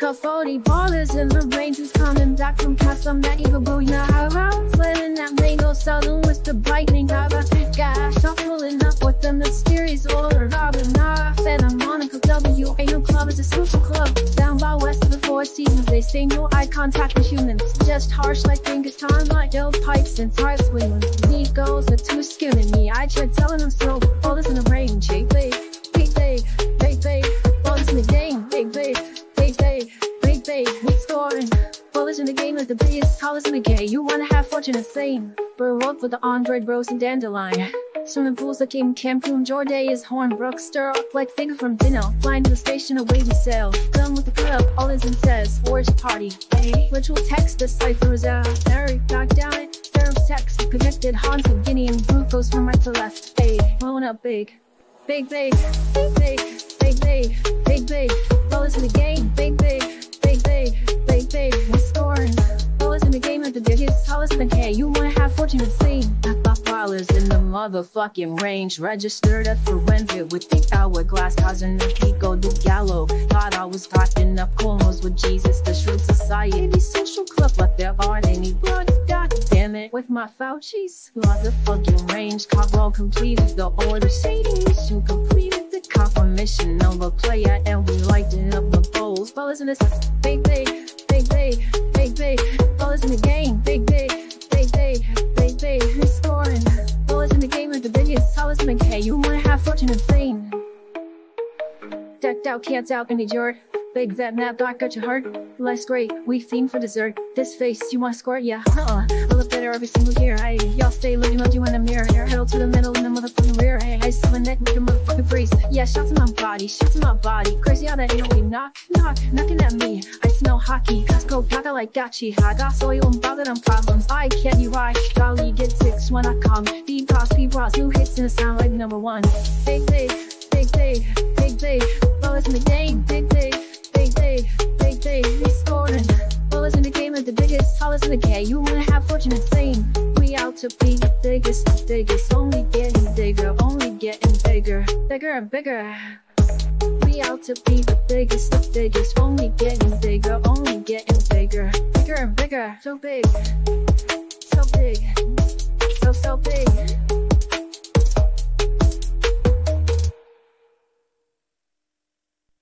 Got 40 ballers in the range who's coming back from Casa Mexico. Nahara, planning that mango southern with the brightening Hava. Got shuffling up with the mysterious order. Robin, Nara, Santa Monica, W. A new club is a social club. Down by west of the four seasons, they say no eye contact with humans. Just harsh like fingers, time like dope pipes and types swinging. These girls are too skimming me. I tried telling them so. We scoring. Bullets in the game is the biggest, tallest in the game. You wanna have fortune and fame. Baroque with the Android Bros and dandelion. Swimming pools that came Cancun, Jordan is Hornbrook, stir up like figure from dinner. Flying to the station, away we sail. Done with the club, all is in says, forged party. Hey, ritual text, the cipher is out. There, back down it. Of text, connected Hans of Guinea and glucose from right to left. Eh? Hey, blowing up big. Big, big, big, big, big, big, the biggest, tallest in the K. You wanna have fortune fame. I got dollars in the motherfucking range. Registered at Forensic with the hourglass, causing the Pico de Gallo. Thought I was talking up corners with Jesus, the Shrewd Society social club, but there aren't any blood. God damn it, with my Fauci's motherfucking range. Cobwell completed the order, Sadie mission completed the confirmation of a player, and we lighted up the bowls. Fellas in this big, big, big, big, big. Fellas in the game, big, day, big, big, big, big, big. Who's scoring? Fellas in the game are the biggest. Fellas in the K. You wanna have fortune and fame. Decked out cats out in the yard. Big that nap dark got your heart. Life's great, we fiend for dessert. This face, you wanna score? Yeah, uh-uh. I look better every single year. Hey, y'all stay looking up you in the mirror. Hair to the Yeah, shots in my body, shots in my body. Crazy how that we knock, knock, knocking at me. I smell hockey, Costco, paga like gachi. I got soil and bother them problems. I can't you why. Golly, get six when I come. Deep toss, deep ross, new hits in the sound like number one. Big, big, big, big, big, big. Bullets in the game, big, big big, big, big, big, we scoring. Bullets in the game at the biggest, tallest in the K. You wanna have fortune and fame. We out to be the biggest, biggest. Only getting bigger, bigger, bigger and bigger. We out to be the biggest, the biggest. Only getting bigger, only getting bigger, bigger and bigger. So big, so big, so, so big.